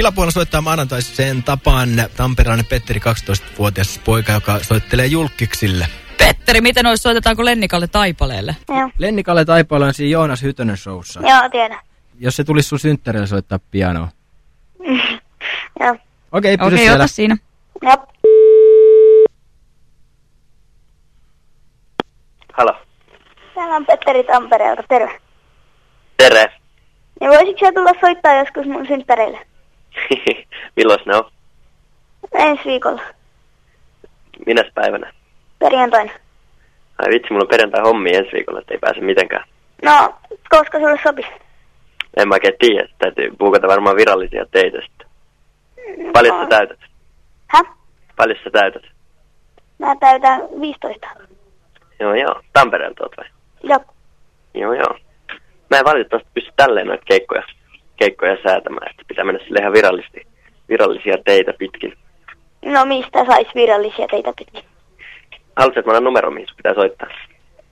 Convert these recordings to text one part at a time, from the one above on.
pilapuolella soittaa maanantaiseen tapaan Tamperelainen Petteri, 12-vuotias poika, joka soittelee julkiksille. Petteri, miten olisi, soitetaanko Lennikalle Taipaleelle? Joo. Lennikalle Taipale on siinä Joonas Hytönen showssa. Joo, tiedän. Jos se tulisi sun synttärille soittaa pianoa. Joo. Okei, pysy Okei, siellä. ota siinä. Jop. Halo. Täällä on Petteri Tampereelta, terve. Tere. Ja voisitko sä tulla soittaa joskus mun synttäreille? Milloin ne on? Ensi viikolla, Minäs päivänä? perjantaina. Ai vitsi, mulla on perjantai hommi ensi viikolla, että ei pääse mitenkään. No, koska sulle sopisi? En mä oikein tiedä, että täytyy buukata varmaan virallisia teitä sitten. Paljon sä täytät? Häh? Paljon sä täytät? Mä täytän 15. Joo joo, Tampereelta oot vai? Jop. Joo joo. Mä en valitettavasti pysty tälleen noita keikkoja, keikkoja säätämään, että pitää mennä sille ihan virallisesti, virallisia teitä pitkin. No mistä sais virallisia teitä pitkin? Haluatko, että mä annan numero, mihin pitää soittaa?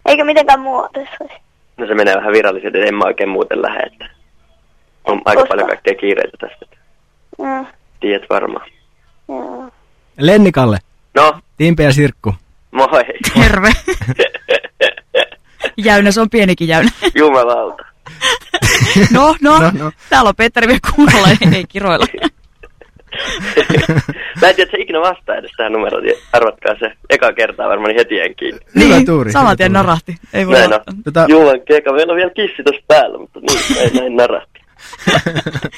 Eikä mitenkään muuta olisi. No se menee vähän virallisesti, että en mä oikein muuten lähde, että on aika Koska? paljon kaikkea kiireitä tästä. Mm, Tiedät varmaan. joo. Lennikalle. No, Timpe ja Sirkku. moi. Terve. jäynä, se on pienikin jäynä. Jumalauta. No, no, No, no. täällä on Petteri vielä kuulolla, ei, ei kiroilla. Mä en tiedä, että se ikinä vastaa edes tähän numeroon. Arvatkaa se. Eka kertaa varmaan niin heti jäin kiinni. Hyvä niin, tuuri, Saman hyvä tien narahti. Ei voi Näin on. Tota- Juman keka, meillä on vielä kissi tuossa päällä, mutta niin, näin, näin narahti.